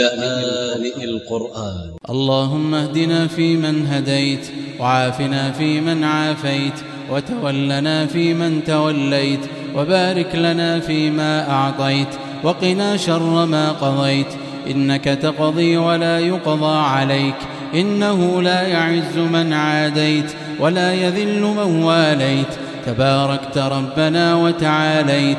لآن القرآن. اللهم اهدنا فيمن هديت وعافنا فيمن عافيت وتولنا فيمن توليت وبارك لنا فيما أعطيت وقنا شر ما قضيت. إنك تقضي ولا يقضى عليك إنه لا يعز من عاديت ولا يذل من واليت. تباركت ربنا وتعاليت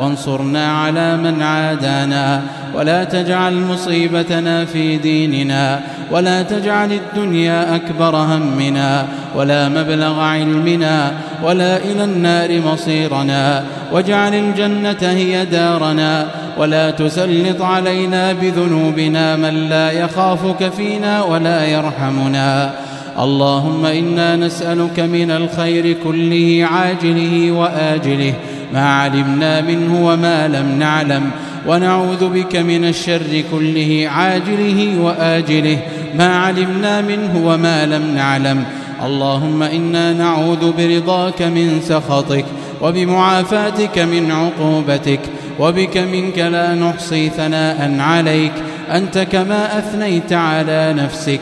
وانصرنا على من عادانا. ولا تجعل مصيبتنا في ديننا. ولا تجعل الدنيا أكبر همنا. ولا مبلغ علمنا. ولا إلى النار مصيرنا. واجعل الجنة هي دارنا. ولا تسلط علينا بذنوبنا من لا يخافك فينا ولا يرحمنا. اللهم إنا نسألك من الخير كله عاجله وآجله. ما علمنا منه وما لم نعلم. ونعوذ بك من الشر كله عاجله وآجله. ما علمنا منه وما لم نعلم. اللهم إنا نعوذ برضاك من سخطك وبمعافاتك من عقوبتك وبك منك لا نحصي ثناء عليك. أنت كما أثنيت على نفسك.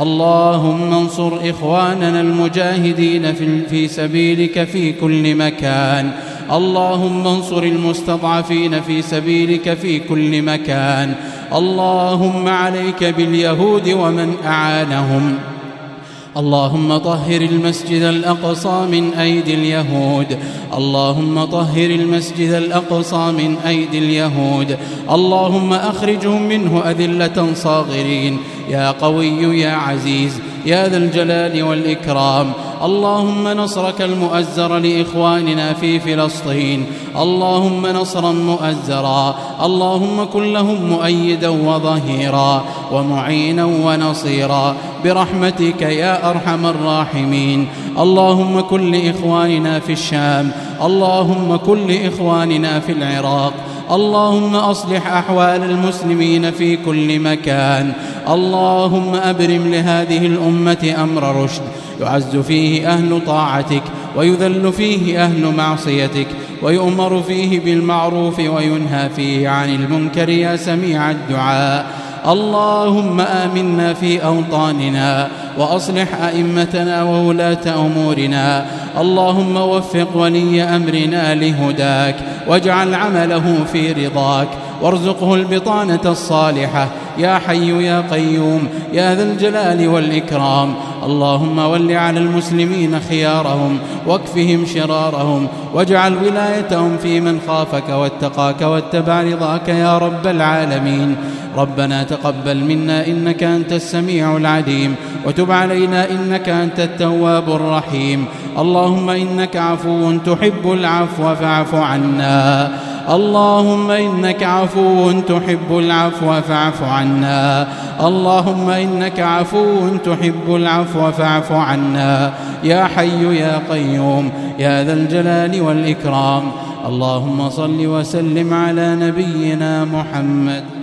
اللهم انصر إخواننا المجاهدين في سبيلك في كل مكان. اللهم انصر المستضعفين في سبيلك في كل مكان. اللهم عليك باليهود ومن أعانهم. اللهم طهر المسجد الأقصى من أيدي اليهود. اللهم طهر المسجد الأقصى من أيدي اليهود. اللهم أخرجهم منه أذلة صاغرين. يا قوي يا عزيز يا ذا الجلال والإكرام. اللهم نصرك المؤزر لإخواننا في فلسطين. اللهم نصرا مؤزرا. اللهم كن لهم مؤيدا وظهيرا ومعينا ونصيرا. برحمتك يا أرحم الراحمين. اللهم كن لإخواننا في الشام. اللهم كن لإخواننا في العراق. اللهم أصلح أحوال المسلمين في كل مكان. اللهم أبرم لهذه الأمة أمر رشد يعز فيه أهل طاعتك ويذل فيه أهل معصيتك ويؤمر فيه بالمعروف وينهى فيه عن المنكر يا سميع الدعاء. اللهم آمنا في أوطاننا وأصلح أئمتنا وولاة أمورنا. اللهم وفق ولي أمرنا لهداك واجعل عمله في رضاك وارزقه البطانة الصالحة. يا حي يا قيوم يا ذا الجلال والإكرام. اللهم ول على المسلمين خيارهم واكفهم شرارهم واجعل ولايتهم في من خافك واتقاك واتبع رضاك يا رب العالمين. ربنا تقبل منا إنك أنت السميع العليم وتب علينا إنك أنت التواب الرحيم. اللهم إنك عفو تحب العفو فاعف عنا. اللهم إنك عفو تحب العفو فاعف عنا. اللهم إنك عفو تحب العفو فاعف عنا. يا حي يا قيوم يا ذا الجلال والإكرام. اللهم صل وسلم على نبينا محمد.